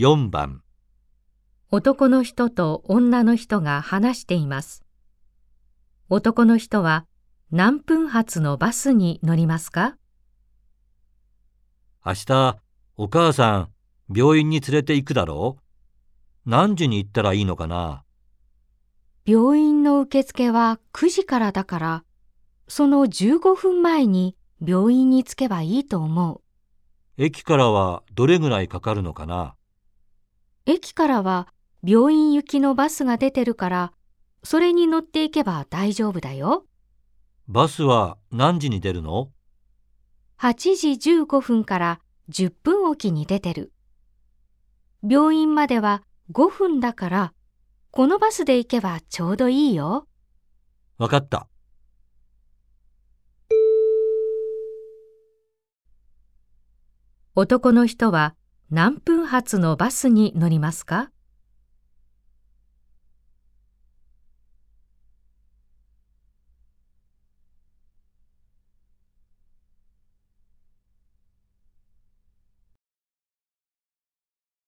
4番。男の人と女の人が話しています。男の人は何分発のバスに乗りますか？明日お母さん病院に連れて行くだろう？何時に行ったらいいのかな？病院の受付は9時からだから、その15分前に病院に着けばいいと思う。駅からはどれぐらいかかるのかな？駅からは病院行きのバスが出てるから、それに乗っていけば大丈夫だよ。バスは何時に出るの？8時15分から10分おきに出てる。病院までは5分だから、このバスで行けばちょうどいいよ。わかった。男の人は何分発のバスに乗りますか？